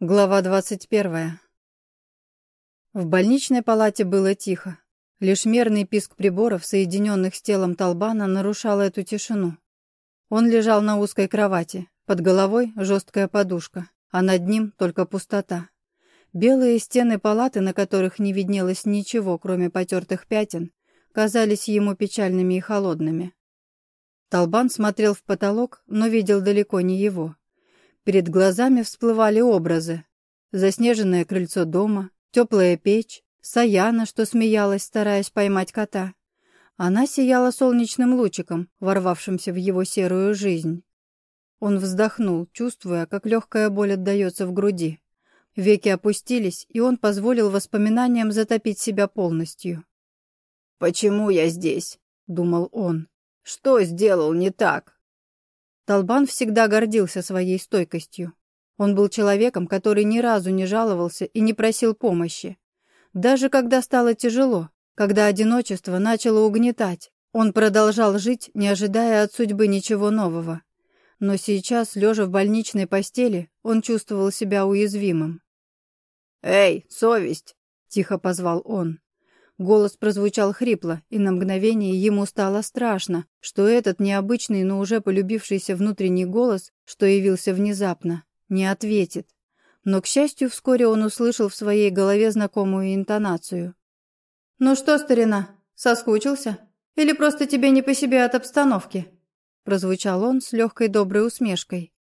Глава 21. В больничной палате было тихо. Лишь мерный писк приборов, соединенных с телом Толбана, нарушал эту тишину. Он лежал на узкой кровати, под головой жесткая подушка, а над ним только пустота. Белые стены палаты, на которых не виднелось ничего, кроме потертых пятен, казались ему печальными и холодными. Толбан смотрел в потолок, но видел далеко не его. Перед глазами всплывали образы. Заснеженное крыльцо дома, теплая печь, Саяна, что смеялась, стараясь поймать кота. Она сияла солнечным лучиком, ворвавшимся в его серую жизнь. Он вздохнул, чувствуя, как легкая боль отдается в груди. Веки опустились, и он позволил воспоминаниям затопить себя полностью. «Почему я здесь?» — думал он. «Что сделал не так?» Толбан всегда гордился своей стойкостью. Он был человеком, который ни разу не жаловался и не просил помощи. Даже когда стало тяжело, когда одиночество начало угнетать, он продолжал жить, не ожидая от судьбы ничего нового. Но сейчас, лежа в больничной постели, он чувствовал себя уязвимым. «Эй, совесть!» — тихо позвал он. Голос прозвучал хрипло, и на мгновение ему стало страшно, что этот необычный, но уже полюбившийся внутренний голос, что явился внезапно, не ответит. Но, к счастью, вскоре он услышал в своей голове знакомую интонацию. «Ну что, старина, соскучился? Или просто тебе не по себе от обстановки?» Прозвучал он с легкой доброй усмешкой.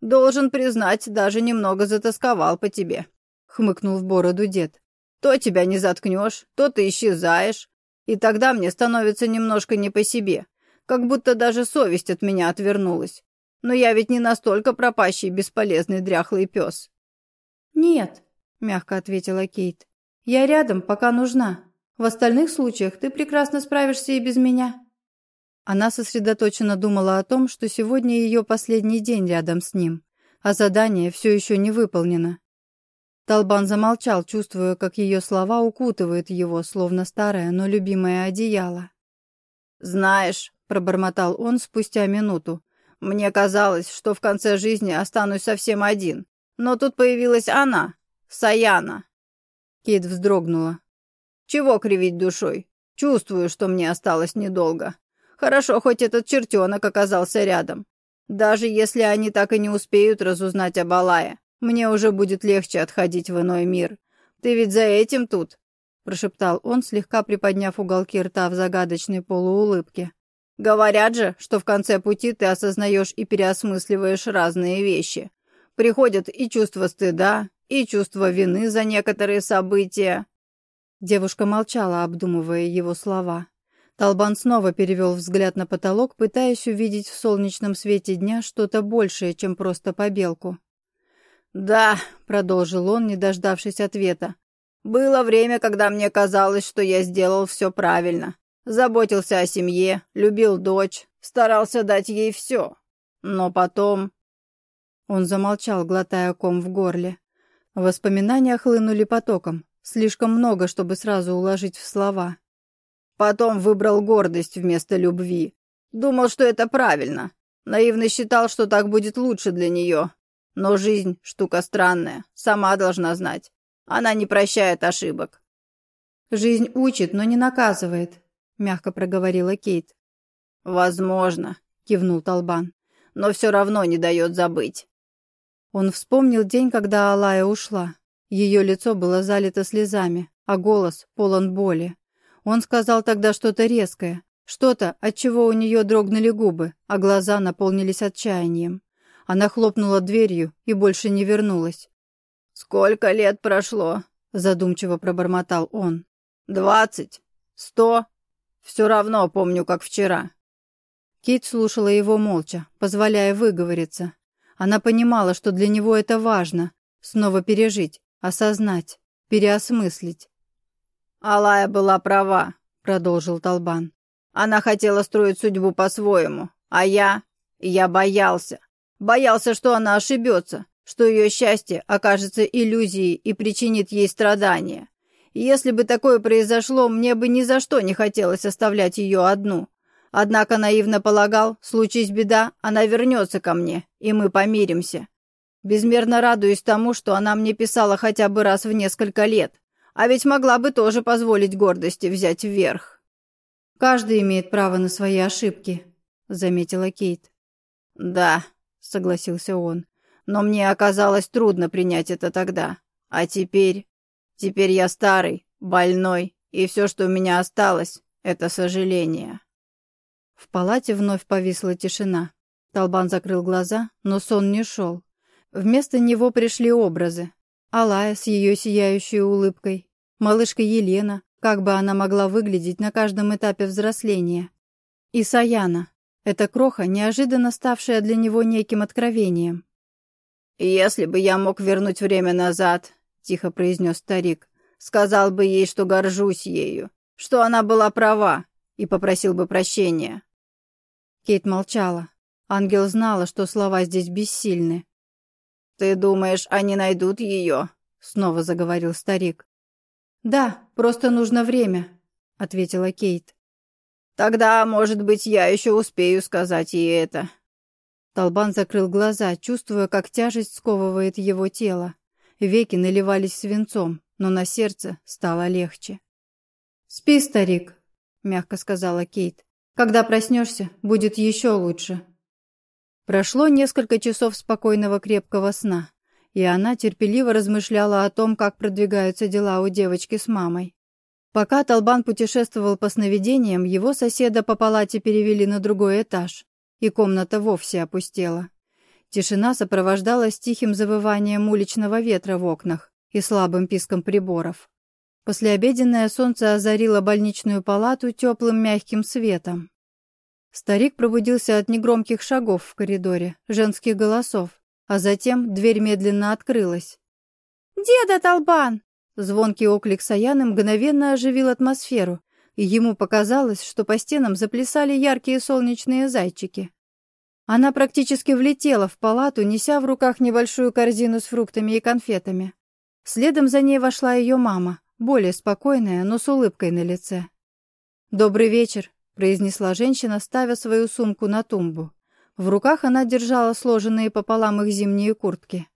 «Должен признать, даже немного затасковал по тебе», — хмыкнул в бороду дед. То тебя не заткнешь, то ты исчезаешь. И тогда мне становится немножко не по себе, как будто даже совесть от меня отвернулась. Но я ведь не настолько пропащий бесполезный дряхлый пес. «Нет», — мягко ответила Кейт. «Я рядом, пока нужна. В остальных случаях ты прекрасно справишься и без меня». Она сосредоточенно думала о том, что сегодня ее последний день рядом с ним, а задание все еще не выполнено. Толбан замолчал, чувствуя, как ее слова укутывают его, словно старое, но любимое одеяло. «Знаешь», — пробормотал он спустя минуту, «мне казалось, что в конце жизни останусь совсем один. Но тут появилась она, Саяна». Кит вздрогнула. «Чего кривить душой? Чувствую, что мне осталось недолго. Хорошо, хоть этот чертенок оказался рядом. Даже если они так и не успеют разузнать об Алае, мне уже будет легче отходить в иной мир. Ты ведь за этим тут?» прошептал он, слегка приподняв уголки рта в загадочной полуулыбке. «Говорят же, что в конце пути ты осознаешь и переосмысливаешь разные вещи. Приходят и чувство стыда, и чувство вины за некоторые события». Девушка молчала, обдумывая его слова. Толбан снова перевел взгляд на потолок, пытаясь увидеть в солнечном свете дня что-то большее, чем просто побелку. «Да», — продолжил он, не дождавшись ответа. «Было время, когда мне казалось, что я сделал все правильно. Заботился о семье, любил дочь, старался дать ей все. Но потом...» Он замолчал, глотая ком в горле. Воспоминания хлынули потоком. Слишком много, чтобы сразу уложить в слова. Потом выбрал гордость вместо любви. Думал, что это правильно. Наивно считал, что так будет лучше для нее, но жизнь — штука странная, сама должна знать. Она не прощает ошибок». «Жизнь учит, но не наказывает», — мягко проговорила Кейт. «Возможно», — кивнул Толбан, — «но все равно не дает забыть». Он вспомнил день, когда Алая ушла. Ее лицо было залито слезами, а голос полон боли. Он сказал тогда что-то резкое, что-то, от чего у нее дрогнули губы, а глаза наполнились отчаянием. Она хлопнула дверью и больше не вернулась. «Сколько лет прошло?» — задумчиво пробормотал он. «Двадцать? Сто? Все равно помню, как вчера». Кит слушала его молча, позволяя выговориться. Она понимала, что для него это важно — снова пережить, осознать, переосмыслить. «Алая была права», — продолжил Толбан. «Она хотела строить судьбу по-своему, а я... я боялся. Боялся, что она ошибется, что ее счастье окажется иллюзией и причинит ей страдания. Если бы такое произошло, мне бы ни за что не хотелось оставлять ее одну. Однако наивно полагал, случись беда, она вернется ко мне, и мы помиримся. Безмерно радуюсь тому, что она мне писала хотя бы раз в несколько лет. А ведь могла бы тоже позволить гордости взять вверх. «Каждый имеет право на свои ошибки», — заметила Кейт. «Да», — согласился он. «Но мне оказалось трудно принять это тогда. А теперь... Теперь я старый, больной, и все, что у меня осталось, — это сожаление». В палате вновь повисла тишина. Толбан закрыл глаза, но сон не шел. Вместо него пришли образы. Алая с ее сияющей улыбкой, малышка Елена, как бы она могла выглядеть на каждом этапе взросления, и Саяна, эта кроха, неожиданно ставшая для него неким откровением. «Если бы я мог вернуть время назад», — тихо произнес старик, «сказал бы ей, что горжусь ею, что она была права, и попросил бы прощения». Кейт молчала. Ангел знала, что слова здесь бессильны. «Ты думаешь, они найдут ее?» — снова заговорил старик. «Да, просто нужно время», — ответила Кейт. «Тогда, может быть, я еще успею сказать ей это». Толбан закрыл глаза, чувствуя, как тяжесть сковывает его тело. Веки наливались свинцом, но на сердце стало легче. «Спи, старик», — мягко сказала Кейт. «Когда проснешься, будет еще лучше». Прошло несколько часов спокойного крепкого сна, и она терпеливо размышляла о том, как продвигаются дела у девочки с мамой. Пока Толбан путешествовал по сновидениям, его соседа по палате перевели на другой этаж, и комната вовсе опустела. Тишина сопровождалась тихим завыванием уличного ветра в окнах и слабым писком приборов. Послеобеденное солнце озарило больничную палату теплым мягким светом. Старик пробудился от негромких шагов в коридоре, женских голосов, а затем дверь медленно открылась. «Деда Толбан!» Звонкий оклик Саяны мгновенно оживил атмосферу, и ему показалось, что по стенам заплясали яркие солнечные зайчики. Она практически влетела в палату, неся в руках небольшую корзину с фруктами и конфетами. Следом за ней вошла ее мама, более спокойная, но с улыбкой на лице. «Добрый вечер», произнесла женщина, ставя свою сумку на тумбу. В руках она держала сложенные пополам их зимние куртки.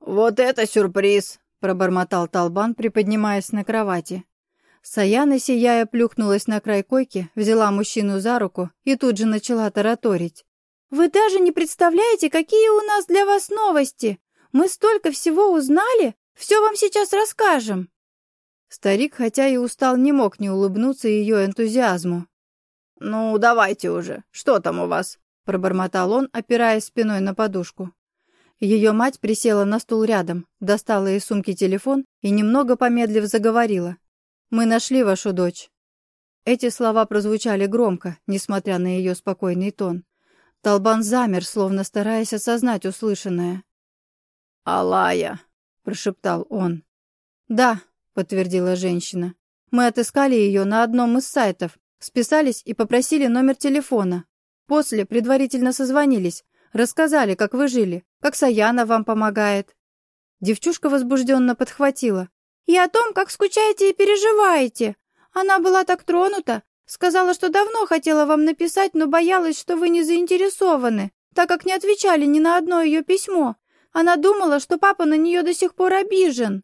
«Вот это сюрприз!» — пробормотал Талбан, приподнимаясь на кровати. Саяна, сияя, плюхнулась на край койки, взяла мужчину за руку и тут же начала тараторить. «Вы даже не представляете, какие у нас для вас новости! Мы столько всего узнали, все вам сейчас расскажем!» Старик, хотя и устал, не мог не улыбнуться ее энтузиазму. «Ну, давайте уже. Что там у вас?» — пробормотал он, опираясь спиной на подушку. Ее мать присела на стул рядом, достала из сумки телефон и, немного помедлив, заговорила. «Мы нашли вашу дочь». Эти слова прозвучали громко, несмотря на ее спокойный тон. Толбан замер, словно стараясь осознать услышанное. «Алая», — прошептал он. «Да», — подтвердила женщина. «Мы отыскали ее на одном из сайтов, Списались и попросили номер телефона. После предварительно созвонились, рассказали, как вы жили, как Саяна вам помогает. Девчушка возбужденно подхватила. «И о том, как скучаете и переживаете. Она была так тронута, сказала, что давно хотела вам написать, но боялась, что вы не заинтересованы, так как не отвечали ни на одно ее письмо. Она думала, что папа на нее до сих пор обижен».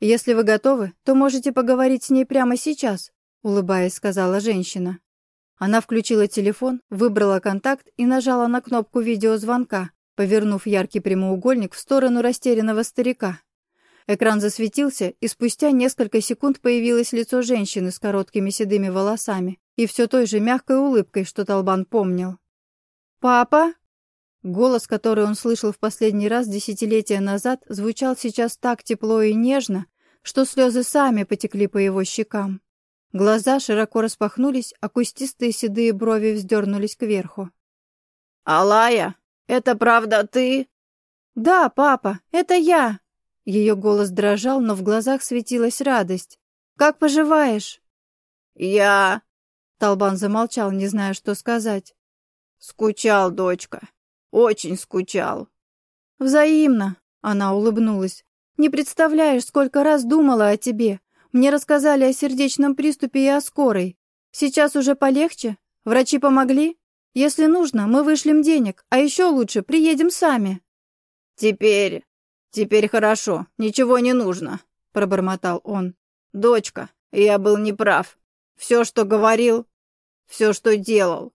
«Если вы готовы, то можете поговорить с ней прямо сейчас улыбаясь, сказала женщина. Она включила телефон, выбрала контакт и нажала на кнопку видеозвонка, повернув яркий прямоугольник в сторону растерянного старика. Экран засветился, и спустя несколько секунд появилось лицо женщины с короткими седыми волосами и все той же мягкой улыбкой, что Толбан помнил. «Папа?» Голос, который он слышал в последний раз десятилетия назад, звучал сейчас так тепло и нежно, что слезы сами потекли по его щекам. Глаза широко распахнулись, а кустистые седые брови вздернулись кверху. «Алая, это правда ты?» «Да, папа, это я!» Ее голос дрожал, но в глазах светилась радость. «Как поживаешь?» «Я...» Толбан замолчал, не зная, что сказать. «Скучал, дочка. Очень скучал». «Взаимно», — она улыбнулась. «Не представляешь, сколько раз думала о тебе. Мне рассказали о сердечном приступе и о скорой. Сейчас уже полегче? Врачи помогли? Если нужно, мы вышлем денег, а еще лучше приедем сами». Теперь... теперь хорошо, ничего не нужно», — пробормотал он. «Дочка, я был неправ. Все, что говорил, все, что делал.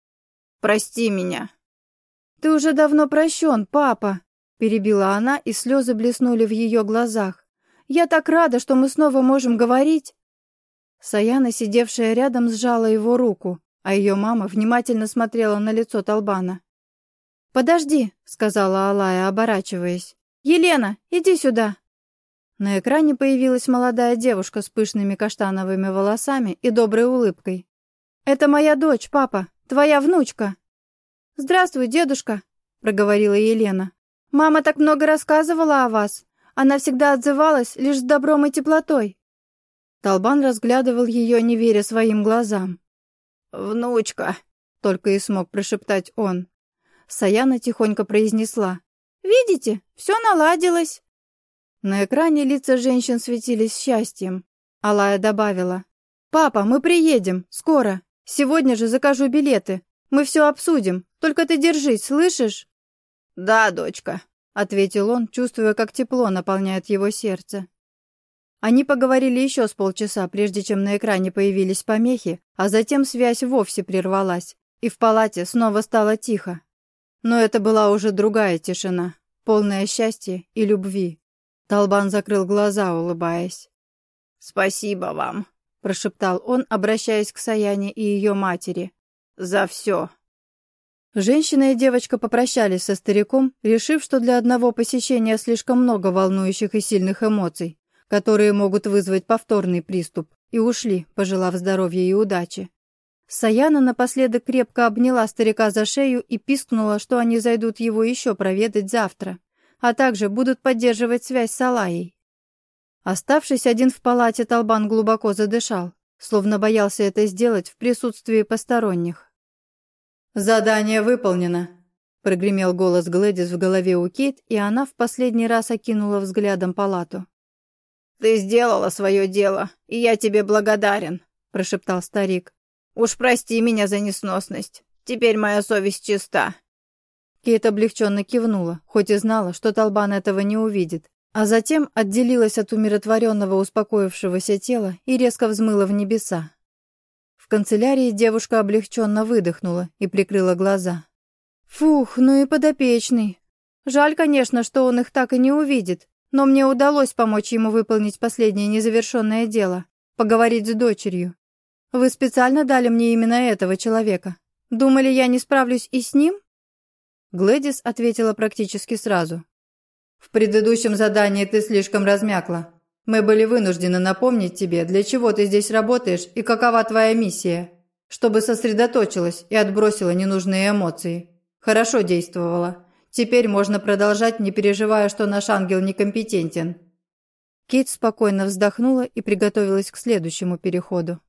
Прости меня». «Ты уже давно прощен, папа», — перебила она, и слезы блеснули в ее глазах. «Я так рада, что мы снова можем говорить». Саяна, сидевшая рядом, сжала его руку, а ее мама внимательно смотрела на лицо Толбана. «Подожди», — сказала Алая, оборачиваясь. «Елена, иди сюда». На экране появилась молодая девушка с пышными каштановыми волосами и доброй улыбкой. «Это моя дочь, папа, твоя внучка». «Здравствуй, дедушка», — проговорила Елена. «Мама так много рассказывала о вас. Она всегда отзывалась лишь с добром и теплотой». Толбан разглядывал ее, не веря своим глазам. «Внучка», — только и смог прошептать он. Саяна тихонько произнесла. «Видите, все наладилось». На экране лица женщин светились счастьем. Алая добавила. «Папа, мы приедем, скоро. Сегодня же закажу билеты. Мы все обсудим. Только ты держись, слышишь?» «Да, дочка», — ответил он, чувствуя, как тепло наполняет его сердце. Они поговорили еще с полчаса, прежде чем на экране появились помехи, а затем связь вовсе прервалась, и в палате снова стало тихо. Но это была уже другая тишина, полная счастья и любви. Толбан закрыл глаза, улыбаясь. «Спасибо вам», — прошептал он, обращаясь к Саяне и ее матери. «За все». Женщина и девочка попрощались со стариком, решив, что для одного посещения слишком много волнующих и сильных эмоций, которые могут вызвать повторный приступ, и ушли, пожелав здоровья и удачи. Саяна напоследок крепко обняла старика за шею и пискнула, что они зайдут его еще проведать завтра, а также будут поддерживать связь с Алаей. Оставшись один в палате, Толбан глубоко задышал, словно боялся это сделать в присутствии посторонних. «Задание выполнено», — прогремел голос Глэдис в голове у Кейт, и она в последний раз окинула взглядом палату. «Ты сделала свое дело, и я тебе благодарен», — прошептал старик. «Уж прости меня за несносность. Теперь моя совесть чиста». Кейт облегченно кивнула, хоть и знала, что Толбан этого не увидит, а затем отделилась от умиротворенного успокоившегося тела и резко взмыла в небеса. Канцелярии девушка облегченно выдохнула и прикрыла глаза. «Фух, ну и подопечный. Жаль, конечно, что он их так и не увидит, но мне удалось помочь ему выполнить последнее незавершенное дело — поговорить с дочерью. Вы специально дали мне именно этого человека. Думали, я не справлюсь и с ним?» Глэдис ответила практически сразу. «В предыдущем задании ты слишком размякла. Мы были вынуждены напомнить тебе, для чего ты здесь работаешь и какова твоя миссия, чтобы сосредоточилась и отбросила ненужные эмоции. Хорошо действовала. Теперь можно продолжать, не переживая, что наш ангел некомпетентен». Кейт спокойно вздохнула и приготовилась к следующему переходу.